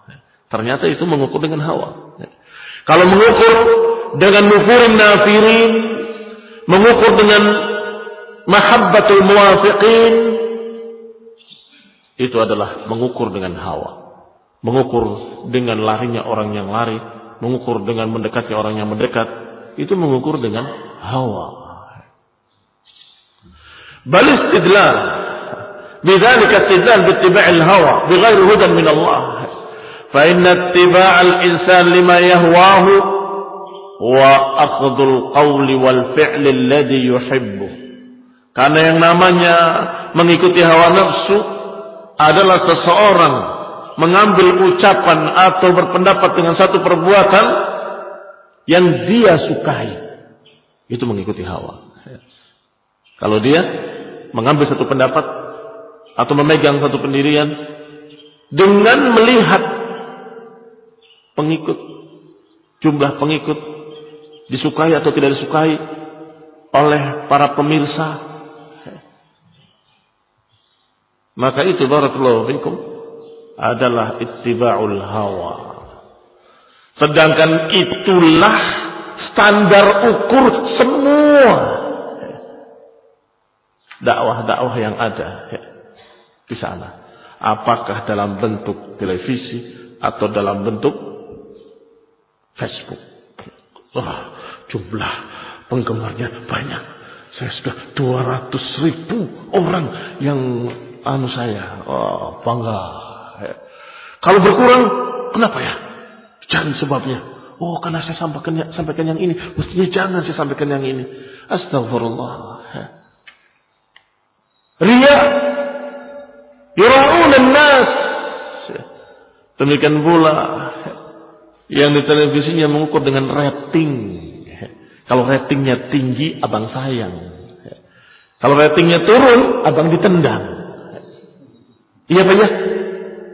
A: Ternyata itu mengukur dengan hawa. Kalau mengukur dengan nufurin nafirin, mengukur dengan mahabbatul muwafiqin, itu adalah mengukur dengan hawa. Mengukur dengan larinya orang yang lari, mengukur dengan mendekatnya orang yang mendekat, itu mengukur dengan hawa. Bal istidlal بذلك استدلال باتباع الهوى بغير هدى من الله فإن اتباع الإنسان لما يهواه wa akhdul qawli wal fi'li alladhi yuhibbu. Karena yang namanya mengikuti hawa nafsu adalah seseorang mengambil ucapan atau berpendapat dengan satu perbuatan yang dia sukai. Itu mengikuti hawa. Kalau dia mengambil satu pendapat atau memegang satu pendirian dengan melihat pengikut, jumlah pengikut disukai atau tidak disukai oleh para pemirsa. Maka itu barakallahu fikum adalah ittiba'ul hawa. Sedangkan itulah standar ukur semua dakwah-dakwah yang ada di sana. Apakah dalam bentuk televisi atau dalam bentuk Facebook. Wah, jumlah penggemarnya banyak. Saya sudah 200 ribu orang yang anu saya. Oh, bangga. Kalau berkurang, kenapa ya? Cari sebabnya. Oh, karena saya sampaikan, sampaikan yang ini. Mestinya jangan saya sampaikan yang ini. Astagfirullah. Ria. Yura'un nas. Demikian pula yang di televisinya mengukur dengan rating. Kalau ratingnya tinggi, abang sayang. Kalau ratingnya turun, abang ditendang. Iya Pak ya?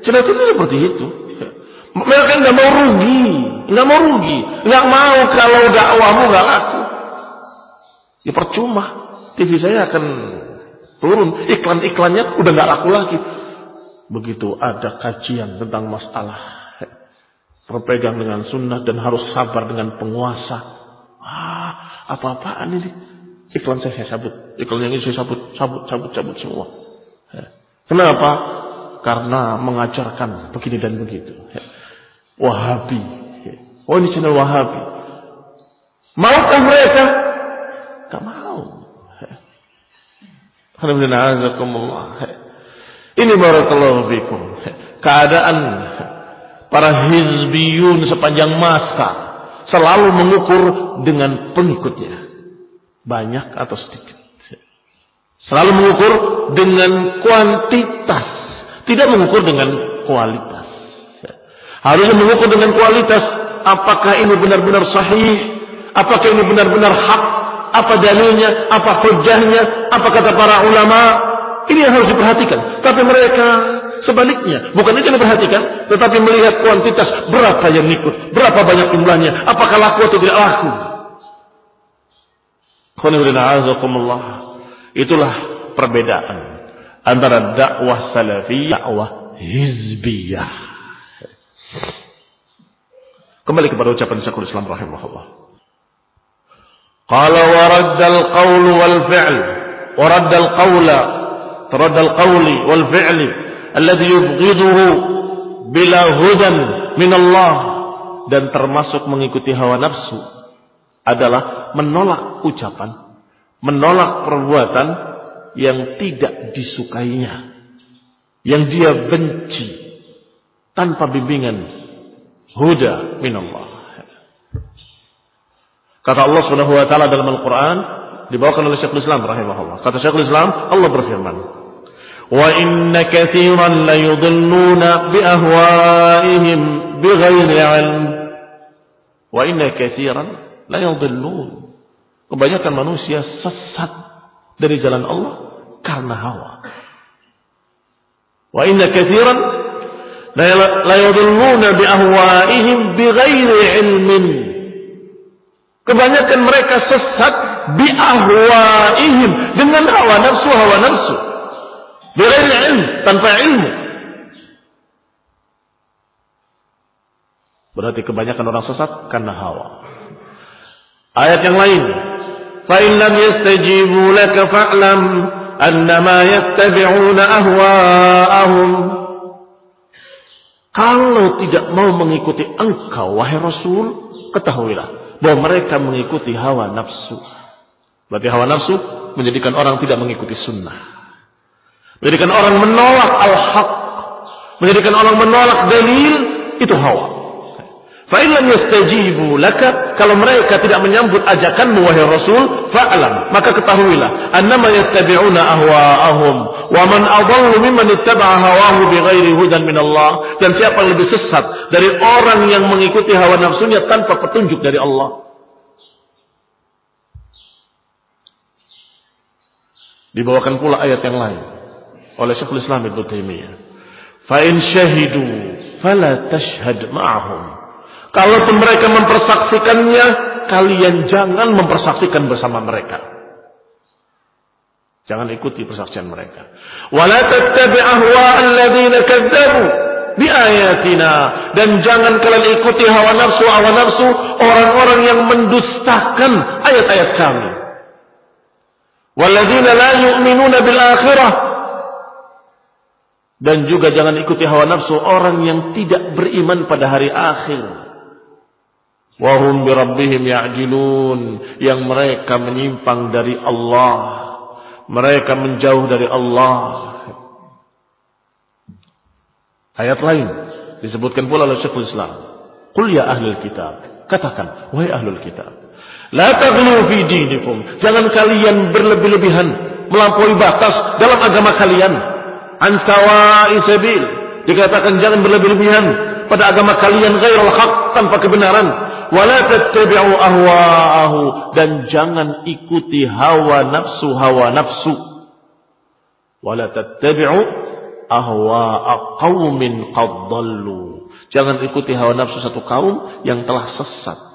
A: Itu seperti itu. Mereka nggak mau rugi, nggak mau rugi, nggak mau kalau dakwahmu nggak laku. Ya percuma, TV saya akan turun, iklan-iklannya udah nggak laku lagi. Begitu ada kajian tentang masalah berpegang dengan sunnah dan harus sabar dengan penguasa. Ah, apa-apaan ini? Iklan saya, saya sabut, iklan yang ini saya sabut, sabut, sabut, sabut semua. Ya. Kenapa? Karena mengajarkan begini dan begitu. Ya. Wahabi, Oh ini channel Wahabi. Maukah mereka? Gak mau. Ini barakallahu fikum. Keadaan para hizbiyun sepanjang masa selalu mengukur dengan pengikutnya. Banyak atau sedikit. Selalu mengukur dengan kuantitas. Tidak mengukur dengan kualitas. Harusnya mengukur dengan kualitas. Apakah ini benar-benar sahih? Apakah ini benar-benar hak? Apa dalilnya? Apa hujahnya? Apa kata para ulama? Ini yang harus diperhatikan. Tapi mereka sebaliknya. Bukan itu yang diperhatikan. Tetapi melihat kuantitas. Berapa yang ikut. Berapa banyak jumlahnya. Apakah laku atau tidak laku. Itulah perbedaan. Antara dakwah salafi, dakwah hizbiyah. Kembali kepada ucapan Syekhul Islam rahimahullah. Qala waraddal qawl wal fi'l. Waraddal qawla ترد القول والفعل الذي يبغضه bila hudan min Allah dan termasuk mengikuti hawa nafsu adalah menolak ucapan, menolak perbuatan yang tidak disukainya, yang dia benci tanpa bimbingan huda min Allah. Kata Allah Subhanahu wa taala dalam Al-Qur'an dibawakan oleh Syekhul Islam rahimahullah. Kata Syekhul Islam, Allah berfirman, "Wa inna katsiran la yudhilluna bi ahwa'ihim bighairi 'ilm." Wa inna katsiran la yudhillun. Kebanyakan manusia sesat dari jalan Allah karena hawa. Wa inna katsiran la yudhilluna bi ahwa'ihim bighairi 'ilmin. Kebanyakan mereka sesat biahwaihim dengan hawa nafsu hawa nafsu. Bighairi ilm, tanpa ilmu. Berarti kebanyakan orang sesat karena hawa. Ayat yang lain, "Fa in lam yastajibu laka fa'lam annama yattabi'una ahwa'ahum." Kalau tidak mau mengikuti engkau wahai Rasul, ketahuilah bahwa mereka mengikuti hawa nafsu. Berarti hawa nafsu menjadikan orang tidak mengikuti sunnah. Menjadikan orang menolak al-haq. Menjadikan orang menolak dalil. Itu hawa. Fa'ilam yastajibu laka. Kalau mereka tidak menyambut ajakanmu wahai Rasul. Fa'alam. Maka ketahuilah. Annama yattabi'una ahwa'ahum. Wa man adallu mimman ittaba'a hawahu bighairi hudan min Allah. Dan siapa yang lebih sesat. Dari orang yang mengikuti hawa nafsunya tanpa petunjuk dari Allah. Dibawakan pula ayat yang lain oleh Syekhul Islam Ibnu Taimiyah. Fa in syahidu fala tashhad ma'ahum. Kalau mereka mempersaksikannya, kalian jangan mempersaksikan bersama mereka. Jangan ikuti persaksian mereka. Wala tattabi' alladziina kadzdzabu biayatina dan jangan kalian ikuti hawa nafsu hawa nafsu orang-orang yang mendustakan ayat-ayat kami. Walladzina la yu'minuna bil akhirah. Dan juga jangan ikuti hawa nafsu orang yang tidak beriman pada hari akhir. Wahum birabbihim ya'jilun. Yang mereka menyimpang dari Allah. Mereka menjauh dari Allah. Ayat lain disebutkan pula oleh Syekhul Islam. Qul ya ahlul kitab. Katakan, wahai ahlul kitab. La taghlu fi dinikum. Jangan kalian berlebih-lebihan melampaui batas dalam agama kalian. An sabil. Dikatakan jangan berlebih-lebihan pada agama kalian ghairul haq tanpa kebenaran. Wala tattabi'u ahwa'ahu dan jangan ikuti hawa nafsu hawa nafsu. Wala tattabi'u ahwa'a qaumin qad Jangan ikuti hawa nafsu satu kaum yang telah sesat.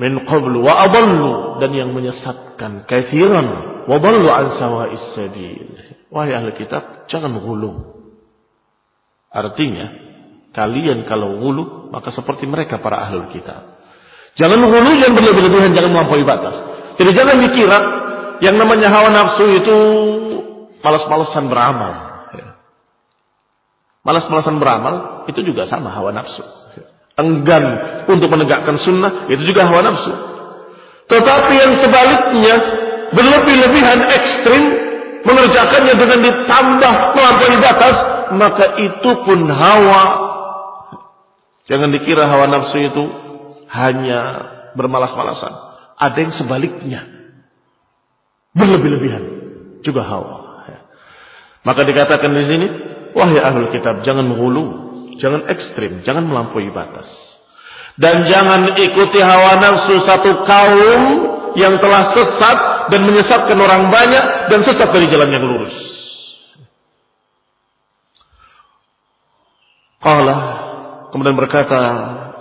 A: Min qablu wa adallu dan yang menyesatkan katsiran wa dallu an sawa'is sabil. Wahai ahli kitab, jangan gulu. Artinya, kalian kalau gulu, maka seperti mereka para ahli kitab. Jangan gulu, jangan berlebihan, jangan melampaui batas. Jadi jangan dikira yang namanya hawa nafsu itu malas-malasan beramal. Ya. Malas-malasan beramal itu juga sama hawa nafsu. Enggan untuk menegakkan sunnah itu juga hawa nafsu. Tetapi yang sebaliknya berlebih-lebihan ekstrim mengerjakannya dengan ditambah melampaui batas maka itu pun hawa. Jangan dikira hawa nafsu itu hanya bermalas-malasan. Ada yang sebaliknya. Berlebih-lebihan. Juga hawa. Maka dikatakan di sini, wahai ahlul kitab, jangan menghulu, jangan ekstrim, jangan melampaui batas. Dan jangan ikuti hawa nafsu satu kaum yang telah sesat dan menyesatkan orang banyak dan sesat dari jalan yang lurus. Qala kemudian berkata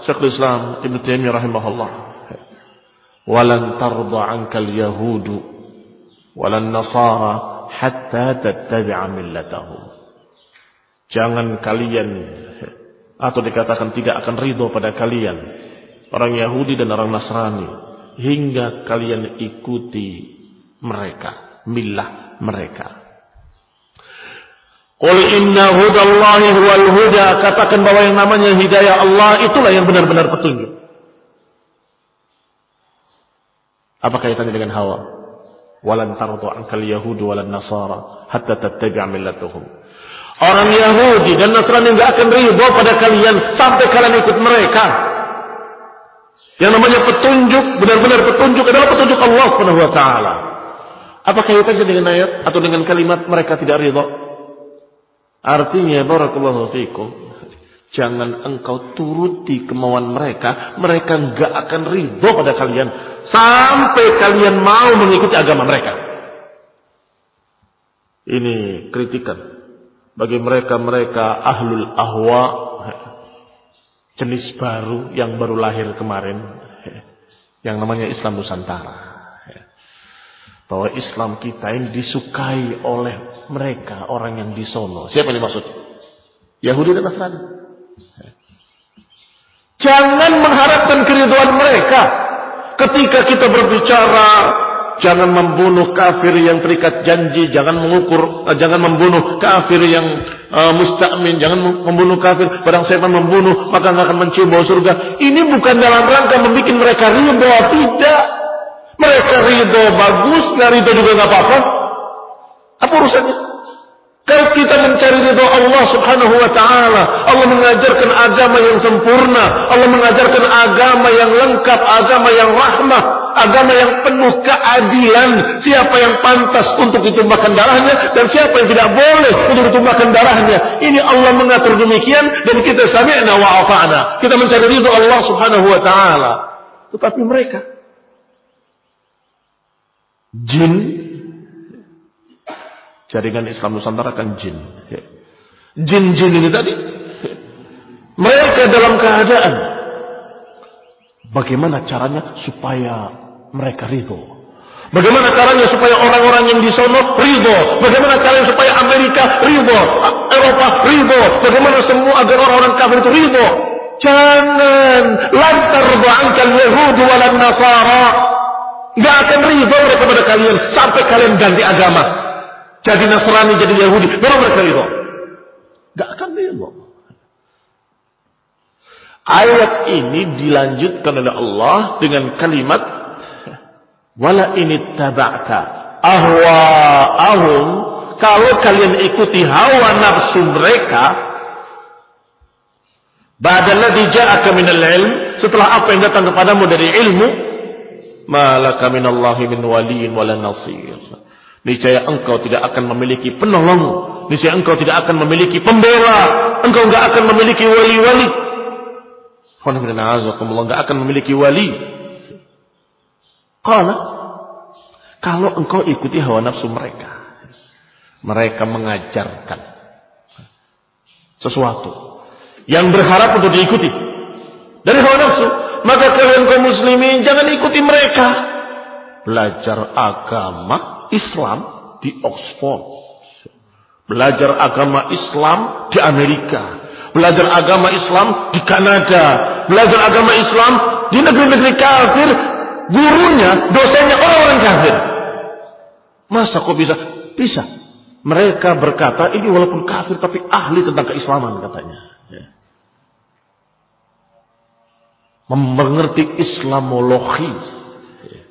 A: Syekhul Islam Ibn Taimiyah rahimahullah walan tarda ankal yahudu walan nasara hatta tattabi'a millatahum jangan kalian atau dikatakan tidak akan ridho pada kalian orang Yahudi dan orang Nasrani hingga kalian ikuti mereka millah mereka Qul inna hudallahi huwal huda. Katakan bahwa yang namanya hidayah Allah itulah yang benar-benar petunjuk. Apa kaitannya dengan hawa? Walan tardu ankal yahudu walan nasara hatta tattabi'a millatuhum. Orang Yahudi dan Nasrani tidak akan ridho pada kalian sampai kalian ikut mereka. Yang namanya petunjuk, benar-benar petunjuk adalah petunjuk Allah Subhanahu wa taala. Apa kaitannya dengan ayat atau dengan kalimat mereka tidak ridho? Artinya barakallahu fikum. Jangan engkau turuti kemauan mereka. Mereka enggak akan ridho pada kalian. Sampai kalian mau mengikuti agama mereka. Ini kritikan. Bagi mereka-mereka ahlul ahwa. Jenis baru yang baru lahir kemarin. Yang namanya Islam Nusantara bahwa Islam kita ini disukai oleh mereka orang yang disono. Siapa yang dimaksud? Yahudi dan Nasrani. Jangan mengharapkan keriduan mereka. Ketika kita berbicara, jangan membunuh kafir yang terikat janji, jangan mengukur, uh, jangan membunuh kafir yang uh, mustakmin, jangan membunuh kafir. Barang siapa membunuh, maka akan mencium bau surga. Ini bukan dalam rangka membuat mereka ridho, tidak. Mereka ridho bagus, nggak ridho juga nggak apa-apa. Apa urusannya? Kalau kita mencari ridho Allah subhanahu wa ta'ala. Allah mengajarkan agama yang sempurna. Allah mengajarkan agama yang lengkap. Agama yang rahmah. Agama yang penuh keadilan. Siapa yang pantas untuk ditumpahkan darahnya. Dan siapa yang tidak boleh untuk ditumpahkan darahnya. Ini Allah mengatur demikian. Dan kita sami'na wa afa'na. Kita mencari ridho Allah subhanahu wa ta'ala. Tetapi mereka jin jaringan Islam Nusantara kan jin jin-jin ini tadi mereka dalam keadaan bagaimana caranya supaya mereka ridho Bagaimana caranya supaya orang-orang yang di sana ridho? Bagaimana caranya supaya Amerika ridho? Eropa ridho? Bagaimana semua agar orang-orang kafir itu ridho? Jangan lantar ba'angkal Yahudi walan Nasara. Gak akan ridho mereka pada kalian sampai kalian ganti agama. Jadi Nasrani, jadi Yahudi, baru mereka ridho. Gak akan ridho. Ayat ini dilanjutkan oleh Allah dengan kalimat wala ini taba'ta ahum kalau kalian ikuti hawa nafsu mereka Ba'daladzi ja'aka minal ilm setelah apa yang datang kepadamu dari ilmu malaka minallahi min waliyin wala nasir. Niscaya engkau tidak akan memiliki penolong. Niscaya engkau tidak akan memiliki pembela. Engkau enggak akan memiliki wali-wali. Alhamdulillah, enggak akan memiliki wali. Karena kalau engkau ikuti hawa nafsu mereka. Mereka mengajarkan sesuatu yang berharap untuk diikuti dari hawa nafsu maka kalian kaum muslimin jangan ikuti mereka. Belajar agama Islam di Oxford. Belajar agama Islam di Amerika. Belajar agama Islam di Kanada. Belajar agama Islam di negeri-negeri kafir. Gurunya, dosennya orang-orang kafir. Masa kok bisa? Bisa. Mereka berkata, ini walaupun kafir tapi ahli tentang keislaman katanya. Ya. Mengerti Islamologi. Ya.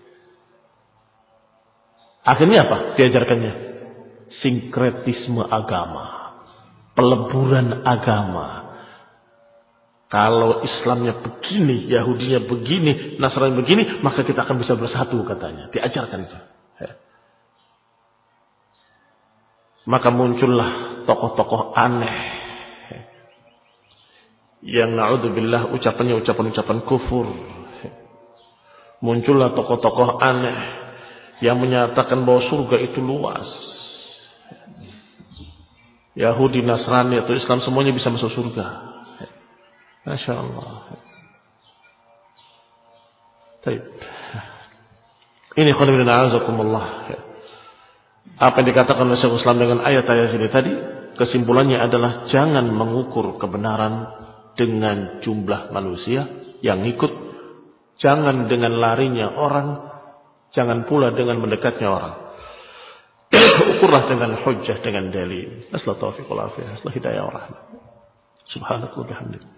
A: Akhirnya apa? Diajarkannya. Sinkretisme agama. Peleburan agama. Kalau Islamnya begini, Yahudinya begini, Nasrani begini, maka kita akan bisa bersatu katanya. Diajarkan itu. Ya. Maka muncullah tokoh-tokoh aneh. Yang na'udzubillah ucapannya ucapan-ucapan kufur. Muncullah tokoh-tokoh aneh. Yang menyatakan bahwa surga itu luas. Yahudi, Nasrani atau Islam semuanya bisa masuk surga. Masya Allah. Baik. Ini khonibina azakumullah. Apa yang dikatakan oleh Syekh Islam dengan ayat-ayat ini tadi, kesimpulannya adalah jangan mengukur kebenaran dengan jumlah manusia yang ikut, jangan dengan larinya orang, jangan pula dengan mendekatnya orang. Ukurlah dengan hujjah, dengan dalil. Asla taufiq wal afiyah, asla hidayah wa rahmah. Subhanakallah